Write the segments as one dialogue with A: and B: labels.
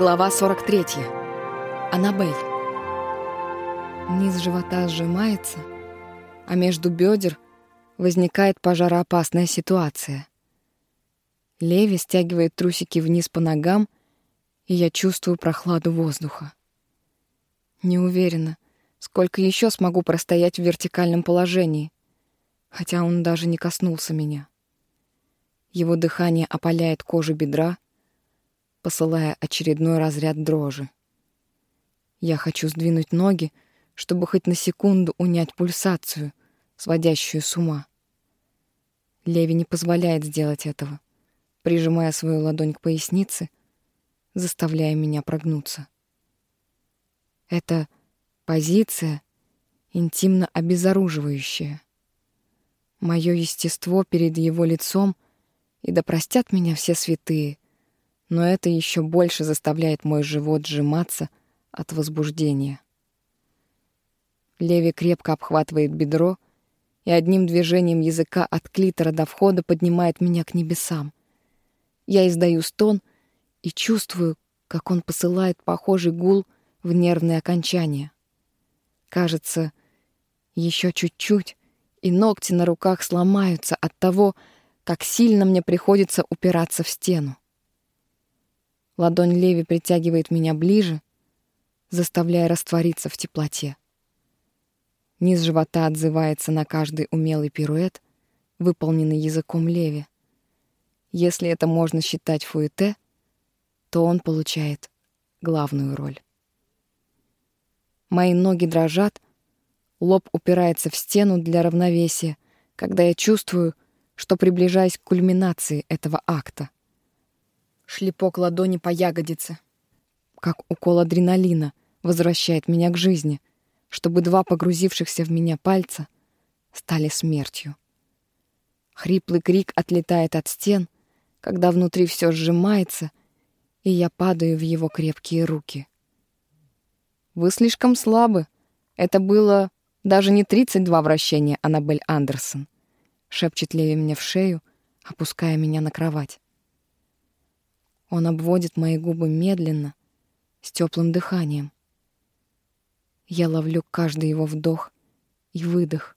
A: Глава 43. Аннабель. Низ живота сжимается, а между бедер возникает пожароопасная ситуация. Леви стягивает трусики вниз по ногам, и я чувствую прохладу воздуха. Не уверена, сколько еще смогу простоять в вертикальном положении, хотя он даже не коснулся меня. Его дыхание опаляет кожу бедра, посылая очередной разряд дрожи. Я хочу сдвинуть ноги, чтобы хоть на секунду унять пульсацию, сводящую с ума. Леви не позволяет сделать этого, прижимая свою ладонь к пояснице, заставляя меня прогнуться. Это позиция интимно обезоруживающая. Мое естество перед его лицом — и да простят меня все святые, но это еще больше заставляет мой живот сжиматься от возбуждения. Леви крепко обхватывает бедро и одним движением языка от клитора до входа поднимает меня к небесам. Я издаю стон и чувствую, как он посылает похожий гул в нервные окончания. Кажется, еще чуть-чуть, и ногти на руках сломаются от того, как сильно мне приходится упираться в стену. Ладонь Леви притягивает меня ближе, заставляя раствориться в теплоте. Низ живота отзывается на каждый умелый пируэт, выполненный языком Леви. Если это можно считать фуэте, то он получает главную роль. Мои ноги дрожат, лоб упирается в стену для равновесия, когда я чувствую, что приближаясь к кульминации этого акта. Шлепок ладони по ягодице, как укол адреналина, возвращает меня к жизни, чтобы два погрузившихся в меня пальца стали смертью. Хриплый крик отлетает от стен, когда внутри все сжимается, и я падаю в его крепкие руки. «Вы слишком слабы. Это было даже не 32 вращения, Аннабель Андерсон шепчет Леви мне в шею, опуская меня на кровать. Он обводит мои губы медленно, с теплым дыханием. Я ловлю каждый его вдох и выдох,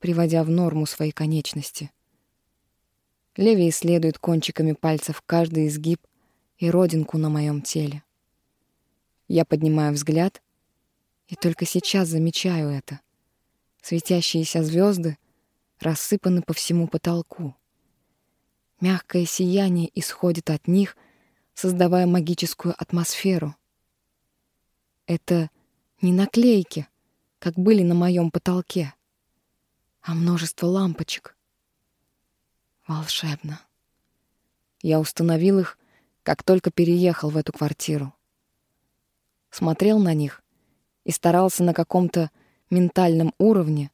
A: приводя в норму свои конечности. Леви исследует кончиками пальцев каждый изгиб и родинку на моем теле. Я поднимаю взгляд и только сейчас замечаю это. Светящиеся звезды рассыпаны по всему потолку. Мягкое сияние исходит от них, создавая магическую атмосферу. Это не наклейки, как были на моем потолке, а множество лампочек. Волшебно. Я установил их, как только переехал в эту квартиру. Смотрел на них и старался на каком-то ментальном уровне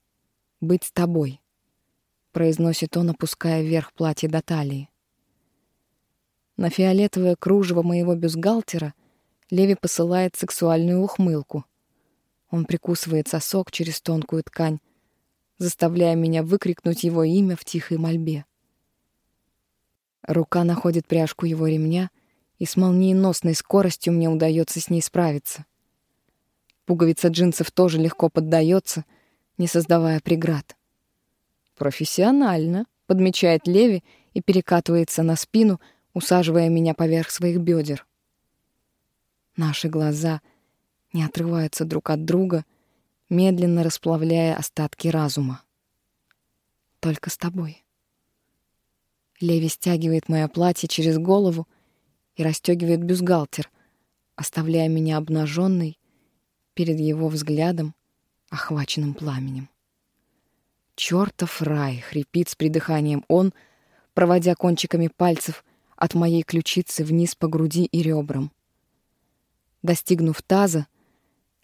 A: быть с тобой. — произносит он, опуская вверх платье до талии. На фиолетовое кружево моего бюстгальтера Леви посылает сексуальную ухмылку. Он прикусывает сосок через тонкую ткань, заставляя меня выкрикнуть его имя в тихой мольбе. Рука находит пряжку его ремня, и с молниеносной скоростью мне удается с ней справиться. Пуговица джинсов тоже легко поддается, не создавая преград. «Профессионально», — подмечает Леви и перекатывается на спину, усаживая меня поверх своих бедер. Наши глаза не отрываются друг от друга, медленно расплавляя остатки разума. Только с тобой. Леви стягивает мое платье через голову и расстегивает бюстгальтер, оставляя меня обнаженной перед его взглядом, охваченным пламенем. Чёртов рай, хрипит с придыханием он, проводя кончиками пальцев от моей ключицы вниз по груди и ребрам. Достигнув таза,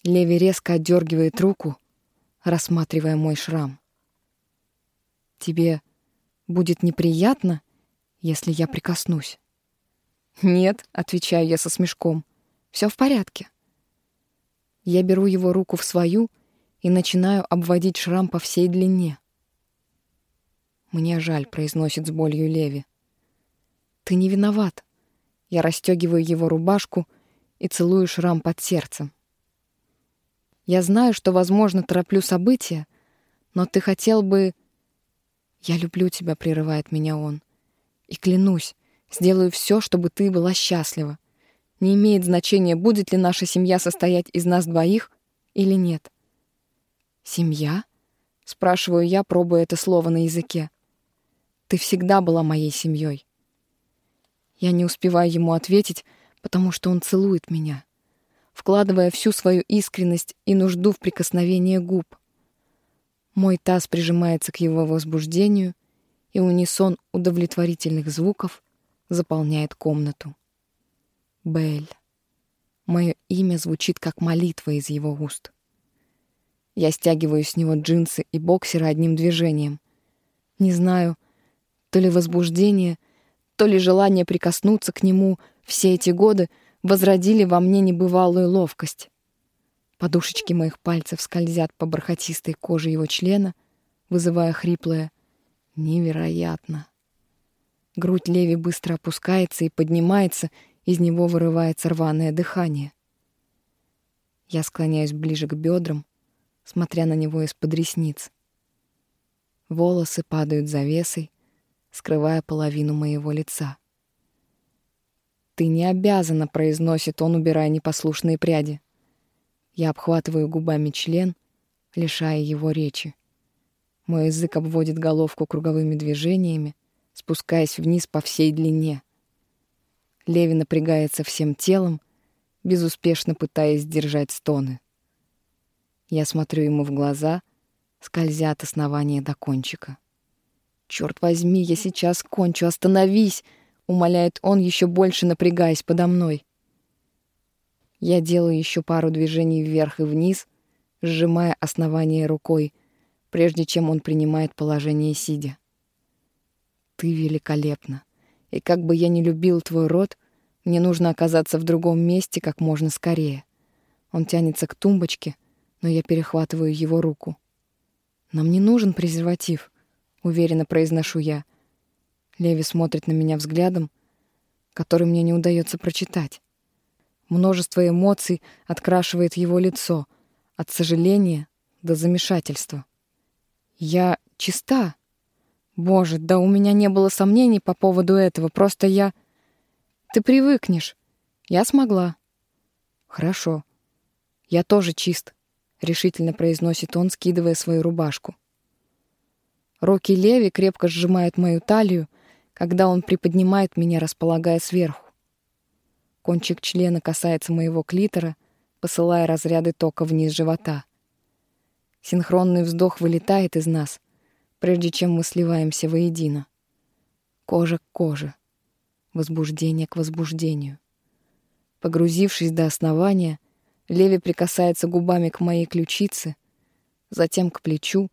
A: Леви резко отдергивает руку, рассматривая мой шрам. «Тебе будет неприятно, если я прикоснусь?» «Нет», — отвечаю я со смешком, — «всё в порядке». Я беру его руку в свою и начинаю обводить шрам по всей длине. «Мне жаль», — произносит с болью Леви. «Ты не виноват». Я расстегиваю его рубашку и целую шрам под сердцем. Я знаю, что, возможно, тороплю события, но ты хотел бы... Я люблю тебя, прерывает меня он. И клянусь, сделаю все, чтобы ты была счастлива. Не имеет значения, будет ли наша семья состоять из нас двоих или нет. Семья? Спрашиваю я, пробуя это слово на языке. Ты всегда была моей семьей. Я не успеваю ему ответить, потому что он целует меня вкладывая всю свою искренность и нужду в прикосновение губ. Мой таз прижимается к его возбуждению, и унисон удовлетворительных звуков заполняет комнату. Бель. Мое имя звучит как молитва из его уст. Я стягиваю с него джинсы и боксеры одним движением. Не знаю, то ли возбуждение, то ли желание прикоснуться к нему все эти годы — возродили во мне небывалую ловкость. Подушечки моих пальцев скользят по бархатистой коже его члена, вызывая хриплое «невероятно». Грудь Леви быстро опускается и поднимается, из него вырывается рваное дыхание. Я склоняюсь ближе к бедрам, смотря на него из-под ресниц. Волосы падают завесой, скрывая половину моего лица. «Ты не обязана», — произносит он, убирая непослушные пряди. Я обхватываю губами член, лишая его речи. Мой язык обводит головку круговыми движениями, спускаясь вниз по всей длине. Леви напрягается всем телом, безуспешно пытаясь сдержать стоны. Я смотрю ему в глаза, скользя от основания до кончика. «Черт возьми, я сейчас кончу, остановись!» умоляет он, еще больше напрягаясь подо мной. Я делаю еще пару движений вверх и вниз, сжимая основание рукой, прежде чем он принимает положение сидя. Ты великолепна. И как бы я ни любил твой рот, мне нужно оказаться в другом месте как можно скорее. Он тянется к тумбочке, но я перехватываю его руку. Нам не нужен презерватив, уверенно произношу я. Леви смотрит на меня взглядом, который мне не удается прочитать. Множество эмоций открашивает его лицо, от сожаления до замешательства. Я чиста. Боже, да у меня не было сомнений по поводу этого, просто я... Ты привыкнешь. Я смогла. Хорошо. Я тоже чист, решительно произносит он, скидывая свою рубашку. Руки Леви крепко сжимают мою талию, когда он приподнимает меня, располагая сверху. Кончик члена касается моего клитора, посылая разряды тока вниз живота. Синхронный вздох вылетает из нас, прежде чем мы сливаемся воедино. Кожа к коже, возбуждение к возбуждению. Погрузившись до основания, Леви прикасается губами к моей ключице, затем к плечу,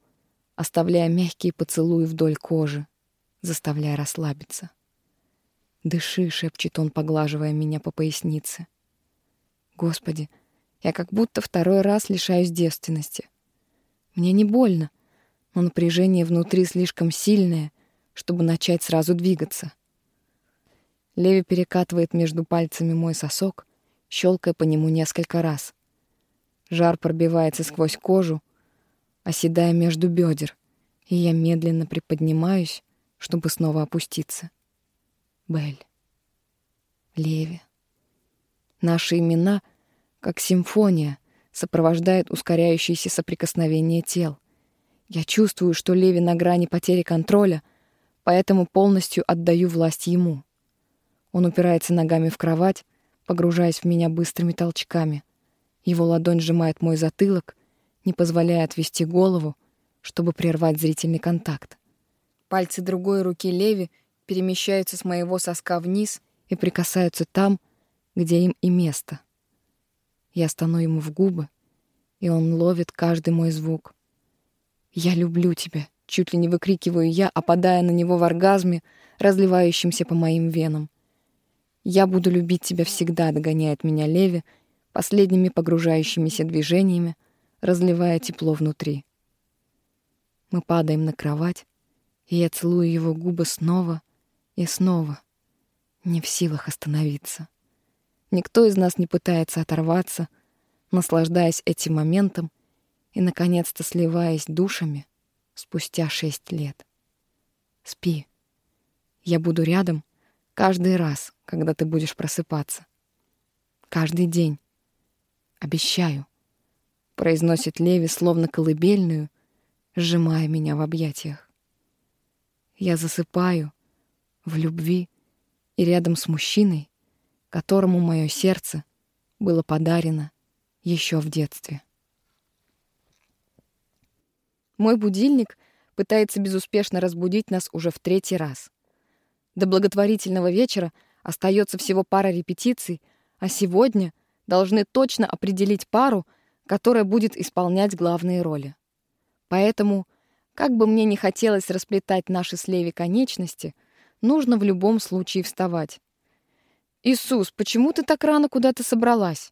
A: оставляя мягкие поцелуи вдоль кожи заставляя расслабиться. «Дыши», — шепчет он, поглаживая меня по пояснице. «Господи, я как будто второй раз лишаюсь девственности. Мне не больно, но напряжение внутри слишком сильное, чтобы начать сразу двигаться». Леви перекатывает между пальцами мой сосок, щелкая по нему несколько раз. Жар пробивается сквозь кожу, оседая между бедер, и я медленно приподнимаюсь, чтобы снова опуститься. Бель. Леви. Наши имена, как симфония, сопровождают ускоряющееся соприкосновение тел. Я чувствую, что Леви на грани потери контроля, поэтому полностью отдаю власть ему. Он упирается ногами в кровать, погружаясь в меня быстрыми толчками. Его ладонь сжимает мой затылок, не позволяя отвести голову, чтобы прервать зрительный контакт. Пальцы другой руки Леви перемещаются с моего соска вниз и прикасаются там, где им и место. Я стану ему в губы, и он ловит каждый мой звук. «Я люблю тебя», — чуть ли не выкрикиваю я, опадая на него в оргазме, разливающемся по моим венам. «Я буду любить тебя всегда», — догоняет меня Леви, последними погружающимися движениями, разливая тепло внутри. Мы падаем на кровать, и я целую его губы снова и снова, не в силах остановиться. Никто из нас не пытается оторваться, наслаждаясь этим моментом и, наконец-то, сливаясь душами спустя шесть лет. Спи. Я буду рядом каждый раз, когда ты будешь просыпаться. Каждый день. Обещаю. Произносит Леви, словно колыбельную, сжимая меня в объятиях. Я засыпаю в любви и рядом с мужчиной, которому мое сердце было подарено еще в детстве. Мой будильник пытается безуспешно разбудить нас уже в третий раз. До благотворительного вечера остается всего пара репетиций, а сегодня должны точно определить пару, которая будет исполнять главные роли. Поэтому, как бы мне не хотелось расплетать наши с Леви конечности, нужно в любом случае вставать. «Иисус, почему ты так рано куда-то собралась?»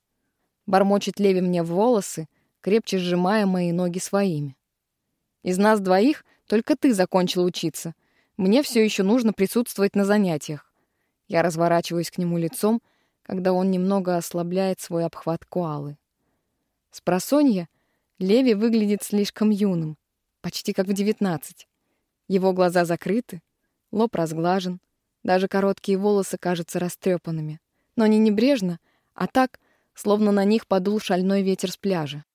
A: Бормочет Леви мне в волосы, крепче сжимая мои ноги своими. «Из нас двоих только ты закончил учиться. Мне все еще нужно присутствовать на занятиях». Я разворачиваюсь к нему лицом, когда он немного ослабляет свой обхват куалы. С просонья Леви выглядит слишком юным, почти как в девятнадцать. Его глаза закрыты, лоб разглажен, даже короткие волосы кажутся растрепанными, но не небрежно, а так, словно на них подул шальной ветер с пляжа.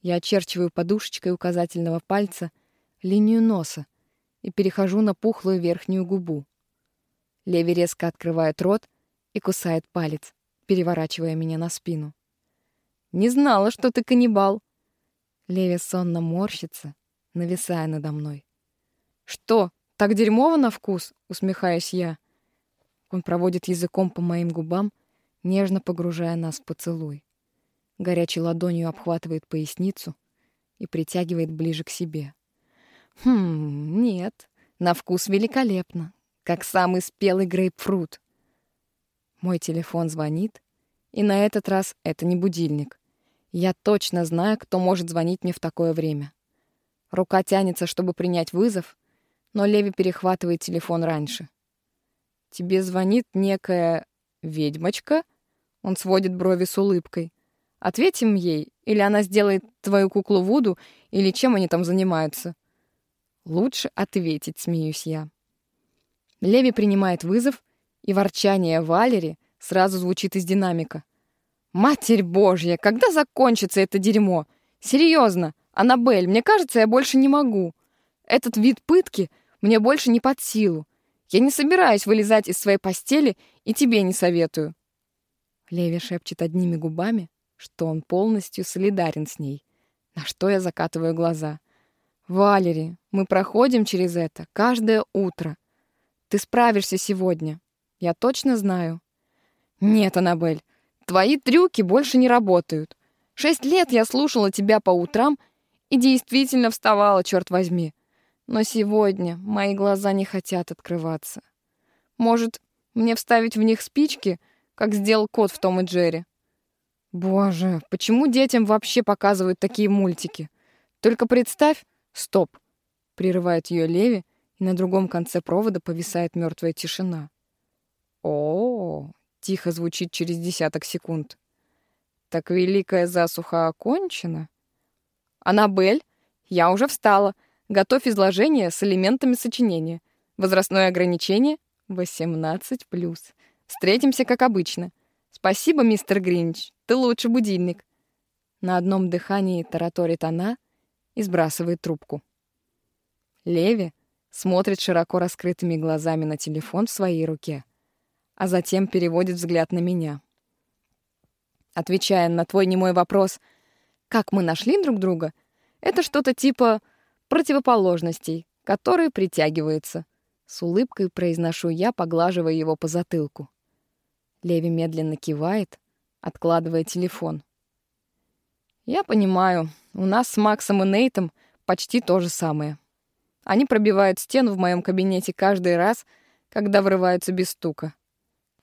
A: Я очерчиваю подушечкой указательного пальца линию носа и перехожу на пухлую верхнюю губу. Леви резко открывает рот и кусает палец, переворачивая меня на спину. «Не знала, что ты каннибал!» Леви сонно морщится, нависая надо мной. «Что, так дерьмово на вкус?» — усмехаюсь я. Он проводит языком по моим губам, нежно погружая нас в поцелуй. Горячей ладонью обхватывает поясницу и притягивает ближе к себе. «Хм, нет, на вкус великолепно, как самый спелый грейпфрут». Мой телефон звонит, и на этот раз это не будильник. Я точно знаю, кто может звонить мне в такое время. Рука тянется, чтобы принять вызов, но Леви перехватывает телефон раньше. «Тебе звонит некая ведьмочка?» Он сводит брови с улыбкой. «Ответим ей, или она сделает твою куклу Вуду, или чем они там занимаются?» «Лучше ответить», — смеюсь я. Леви принимает вызов, и ворчание Валери сразу звучит из динамика. «Матерь Божья, когда закончится это дерьмо? Серьезно, Аннабель, мне кажется, я больше не могу. Этот вид пытки мне больше не под силу. Я не собираюсь вылезать из своей постели и тебе не советую». Леви шепчет одними губами, что он полностью солидарен с ней, на что я закатываю глаза. «Валери, мы проходим через это каждое утро. Ты справишься сегодня. Я точно знаю. Нет, Аннабель, твои трюки больше не работают. Шесть лет я слушала тебя по утрам и действительно вставала, черт возьми. Но сегодня мои глаза не хотят открываться. Может, мне вставить в них спички, как сделал кот в Том и Джерри? Боже, почему детям вообще показывают такие мультики? Только представь... Стоп! Прерывает ее Леви, и на другом конце провода повисает мертвая тишина. О, тихо звучит через десяток секунд. Так великая засуха окончена? Анабель, я уже встала. Готовь изложение с элементами сочинения. Возрастное ограничение 18+. Встретимся, как обычно. Спасибо, мистер Гринч. Ты лучше будильник. На одном дыхании тараторит она и сбрасывает трубку. Леви смотрит широко раскрытыми глазами на телефон в своей руке — а затем переводит взгляд на меня. Отвечая на твой немой вопрос, как мы нашли друг друга, это что-то типа противоположностей, которые притягиваются. С улыбкой произношу я, поглаживая его по затылку. Леви медленно кивает, откладывая телефон. Я понимаю, у нас с Максом и Нейтом почти то же самое. Они пробивают стену в моем кабинете каждый раз, когда врываются без стука.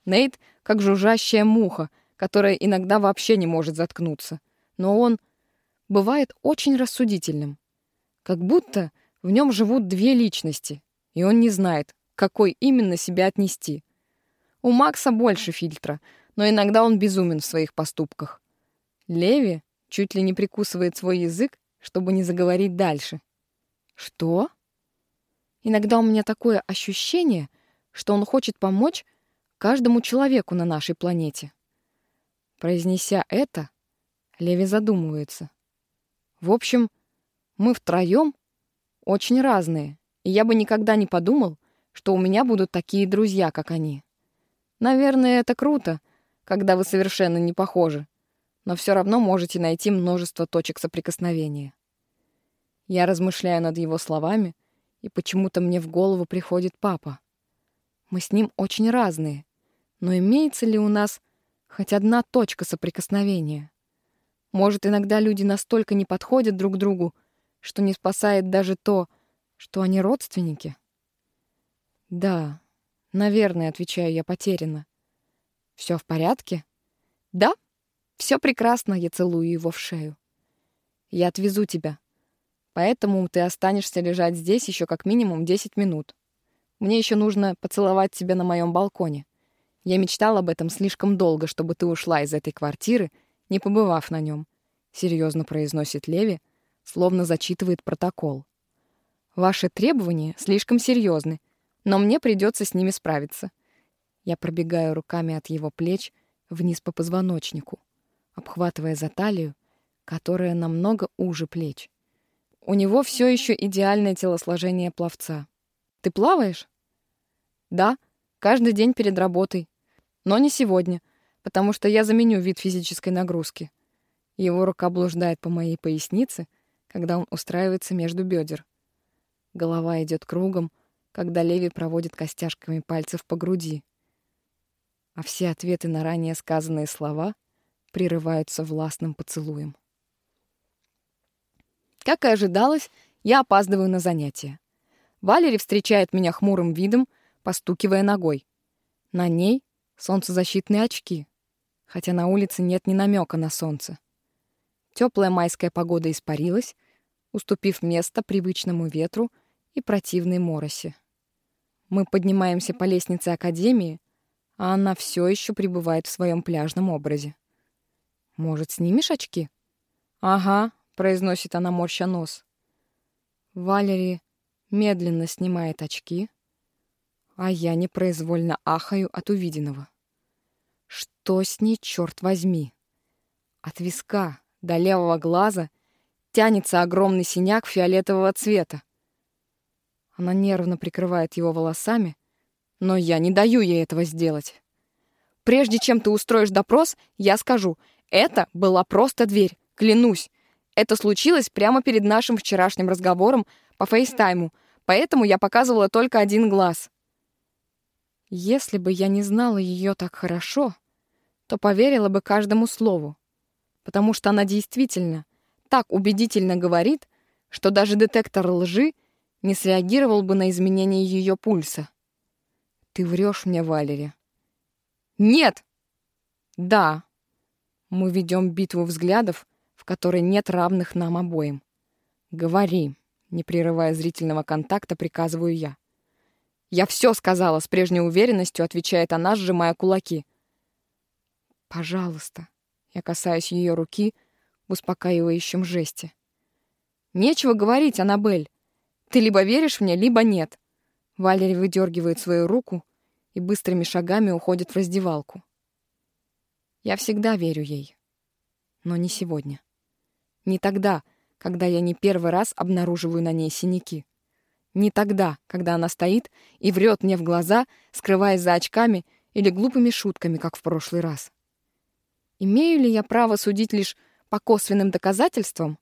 A: Нейт как жужжащая муха, которая иногда вообще не может заткнуться. Но он бывает очень рассудительным. Как будто в нем живут две личности, и он не знает, какой именно себя отнести. У Макса больше фильтра, но иногда он безумен в своих поступках. Леви чуть ли не прикусывает свой язык, чтобы не заговорить дальше. Что? Иногда у меня такое ощущение, что он хочет помочь каждому человеку на нашей планете. Произнеся это, Леви задумывается. В общем, мы втроем очень разные, и я бы никогда не подумал, что у меня будут такие друзья, как они. Наверное, это круто, когда вы совершенно не похожи, но все равно можете найти множество точек соприкосновения. Я размышляю над его словами, и почему-то мне в голову приходит папа. Мы с ним очень разные, но имеется ли у нас хоть одна точка соприкосновения? Может, иногда люди настолько не подходят друг другу, что не спасает даже то, что они родственники? Да, наверное, отвечаю я потерянно. Все в порядке? Да, все прекрасно, я целую его в шею. Я отвезу тебя. Поэтому ты останешься лежать здесь еще как минимум 10 минут. Мне еще нужно поцеловать тебя на моем балконе. Я мечтал об этом слишком долго, чтобы ты ушла из этой квартиры, не побывав на нем. Серьезно произносит Леви, словно зачитывает протокол. Ваши требования слишком серьезны, но мне придется с ними справиться. Я пробегаю руками от его плеч вниз по позвоночнику, обхватывая за талию, которая намного уже плеч. У него все еще идеальное телосложение пловца. Ты плаваешь? Да, каждый день перед работой. Но не сегодня, потому что я заменю вид физической нагрузки. Его рука блуждает по моей пояснице, когда он устраивается между бедер. Голова идет кругом, когда Леви проводит костяшками пальцев по груди. А все ответы на ранее сказанные слова прерываются властным поцелуем. Как и ожидалось, я опаздываю на занятия. Валери встречает меня хмурым видом, постукивая ногой. На ней солнцезащитные очки, хотя на улице нет ни намека на солнце. Теплая майская погода испарилась, уступив место привычному ветру и противной моросе. Мы поднимаемся по лестнице Академии, а она все еще пребывает в своем пляжном образе. «Может, снимешь очки?» «Ага», — произносит она, морща нос. Валерий медленно снимает очки, а я непроизвольно ахаю от увиденного. Что с ней, черт возьми? От виска до левого глаза тянется огромный синяк фиолетового цвета. Она нервно прикрывает его волосами, но я не даю ей этого сделать. Прежде чем ты устроишь допрос, я скажу, это была просто дверь, клянусь. Это случилось прямо перед нашим вчерашним разговором по фейстайму, поэтому я показывала только один глаз. Если бы я не знала ее так хорошо, то поверила бы каждому слову, потому что она действительно так убедительно говорит, что даже детектор лжи не среагировал бы на изменение ее пульса. Ты врешь мне, Валери. Нет! Да. Мы ведем битву взглядов, в которой нет равных нам обоим. Говори. Не прерывая зрительного контакта, приказываю я. «Я все сказала», — с прежней уверенностью отвечает она, сжимая кулаки. «Пожалуйста». Я касаюсь ее руки в успокаивающем жесте. «Нечего говорить, Аннабель. Ты либо веришь мне, либо нет». Валерий выдергивает свою руку и быстрыми шагами уходит в раздевалку. Я всегда верю ей. Но не сегодня. Не тогда, когда я не первый раз обнаруживаю на ней синяки. Не тогда, когда она стоит и врет мне в глаза, скрываясь за очками или глупыми шутками, как в прошлый раз. Имею ли я право судить лишь по косвенным доказательствам?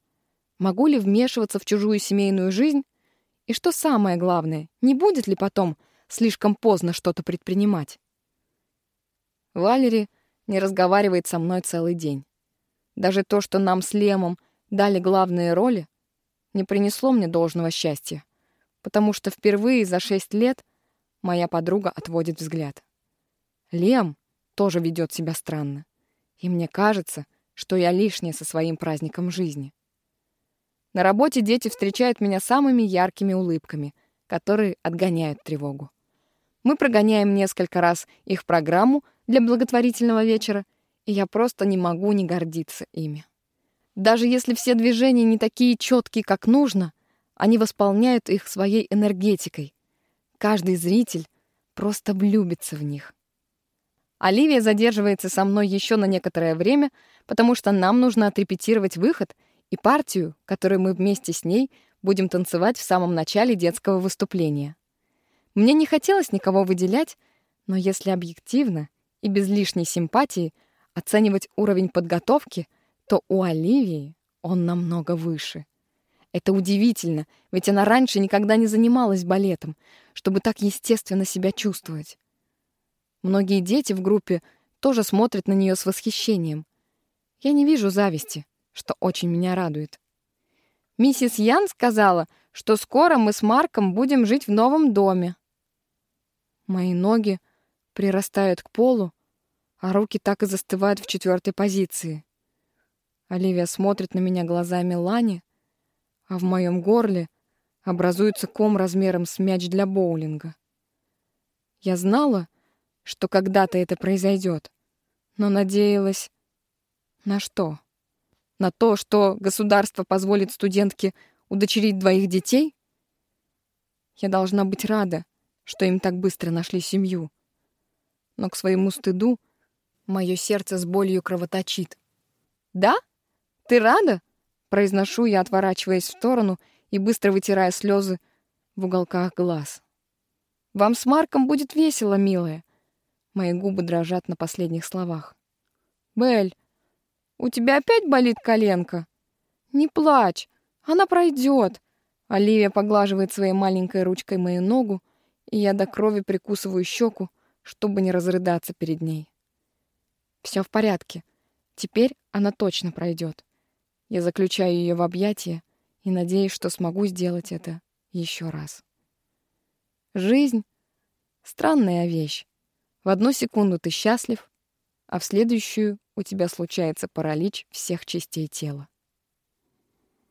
A: Могу ли вмешиваться в чужую семейную жизнь? И что самое главное, не будет ли потом слишком поздно что-то предпринимать? Валери не разговаривает со мной целый день. Даже то, что нам с Лемом дали главные роли, не принесло мне должного счастья, потому что впервые за шесть лет моя подруга отводит взгляд. Лем тоже ведет себя странно, и мне кажется, что я лишняя со своим праздником жизни. На работе дети встречают меня самыми яркими улыбками, которые отгоняют тревогу. Мы прогоняем несколько раз их программу для благотворительного вечера, и я просто не могу не гордиться ими. Даже если все движения не такие четкие, как нужно, они восполняют их своей энергетикой. Каждый зритель просто влюбится в них. Оливия задерживается со мной еще на некоторое время, потому что нам нужно отрепетировать выход и партию, которую мы вместе с ней будем танцевать в самом начале детского выступления. Мне не хотелось никого выделять, но если объективно и без лишней симпатии оценивать уровень подготовки, то у Оливии он намного выше. Это удивительно, ведь она раньше никогда не занималась балетом, чтобы так естественно себя чувствовать. Многие дети в группе тоже смотрят на нее с восхищением. Я не вижу зависти, что очень меня радует. Миссис Ян сказала, что скоро мы с Марком будем жить в новом доме. Мои ноги прирастают к полу, а руки так и застывают в четвертой позиции. Оливия смотрит на меня глазами Лани, а в моем горле образуется ком размером с мяч для боулинга. Я знала, что когда-то это произойдет, но надеялась... На что? На то, что государство позволит студентке удочерить двоих детей? Я должна быть рада, что им так быстро нашли семью. Но к своему стыду мое сердце с болью кровоточит. «Да? Ты рада?» — произношу я, отворачиваясь в сторону и быстро вытирая слезы в уголках глаз. «Вам с Марком будет весело, милая». Мои губы дрожат на последних словах. «Белль, у тебя опять болит коленка? Не плачь, она пройдет. Оливия поглаживает своей маленькой ручкой мою ногу, и я до крови прикусываю щеку, чтобы не разрыдаться перед ней. Все в порядке. Теперь она точно пройдет. Я заключаю ее в объятия и надеюсь, что смогу сделать это еще раз. Жизнь — странная вещь. В одну секунду ты счастлив, а в следующую у тебя случается паралич всех частей тела.